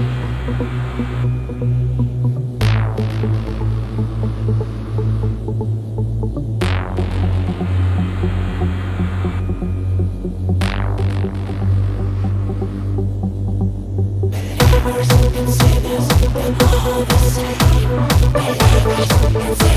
Everywhere is open, same as open, all the same. Everywhere is open, same